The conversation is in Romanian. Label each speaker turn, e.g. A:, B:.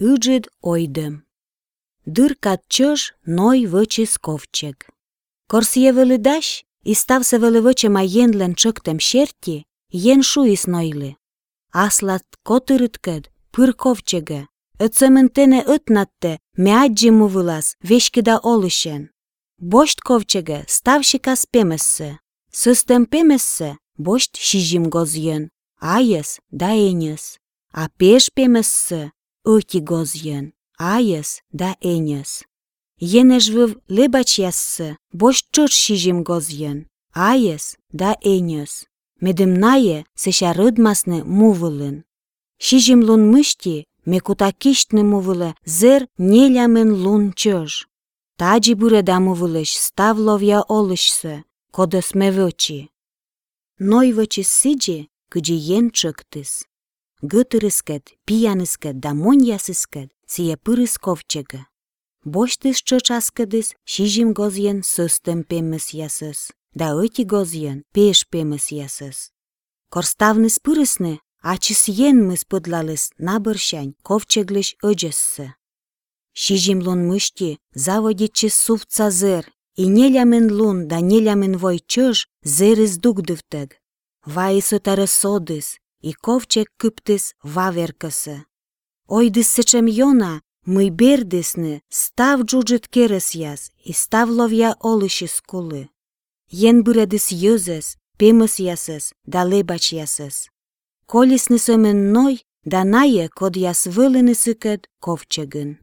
A: Ыджид ойдым. Дыркат чож ной вычис ковчег. Корсье велидаш, і стався велевиче маєнлен чоктем щерті, єн шуїс нойли. Аслат котириткед, пир ковчеге, ötsemintene ötnatte, meadji muvılas, veşkida oluşen. Boşt kovçege, stavşikas pemesse. System pemesse, boşt şijim gozyen. Ayes, da enyes. A peş pemesse, öti gozyen. Ayes, da enyes. Yenejviv libaçyasse, boşt çır şijim gozyen. Ayes, da enyes. Medimnaye seşa rıdmasne muvılın. Şijim lun mışti, Мекутакиштне мовиле зер нелямен лун чож. Таджі буреда мовилиш став лов'я олишсе, кодес мевочі. Ной вочі сиджі, кыджі Гытырыскет, пияныскет да моньясыскет сие пырысковчегі. Боштыс чочаскыдыс шижим гозьен сөстім пемміс ясыс, да өті гозьен пеш пеммыс ясыс. Корставны Корставныс пырысны, ачыс мыс подлалыс набыршань ковчеглыш өджесі. Шижим лун мышти, сувца зыр, и нелямен лун да нелямен войчыш зырыз дугдывтэг. Вайсы тарасодыс, и ковчег kyptis vaverkasa. Oidissecham jona, мы бердесны, став джуджет керес яс, и став ловья олыши скулы. Ен буредис юзес, пемыс ясес, да лебач ясес. Колесны семен ной, да нае, код яс вылыны сыкет ковчегын.